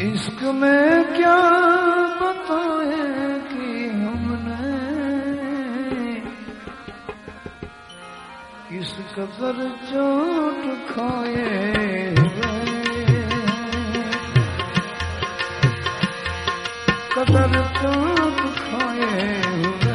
इश्क में क्या बताए कि हमने किस कदर चोट खाए कदर चोट खाए हुए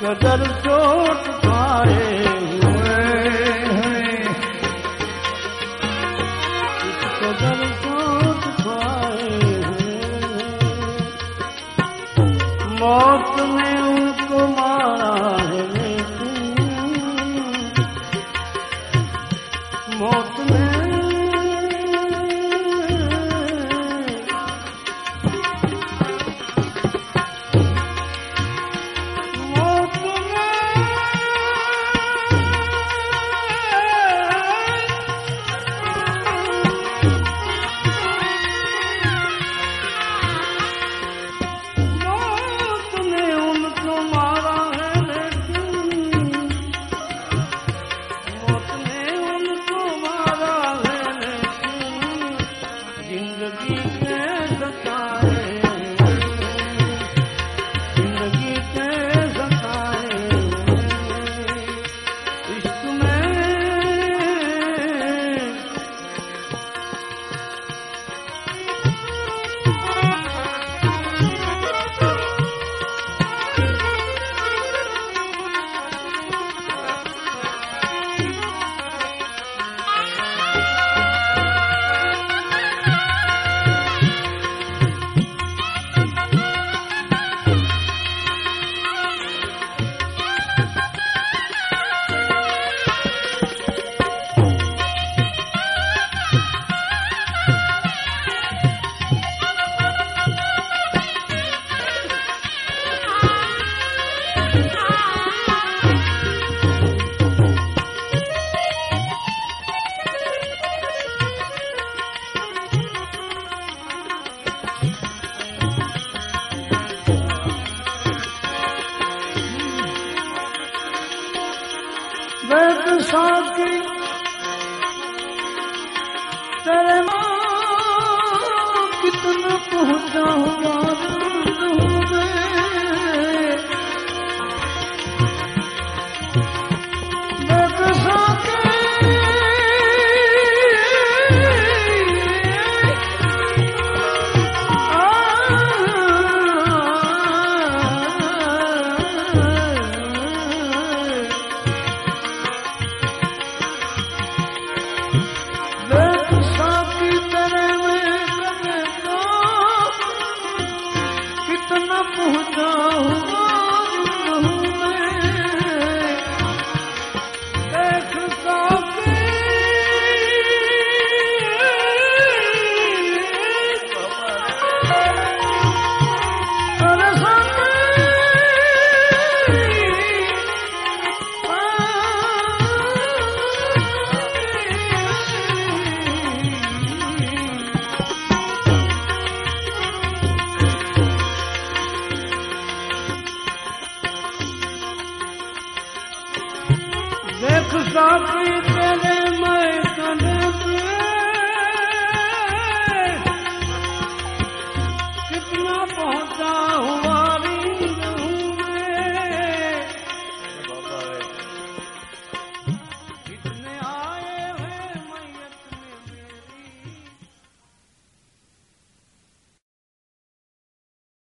કે દરચોટ થાય દરચોટ થાય મોત ને हुआ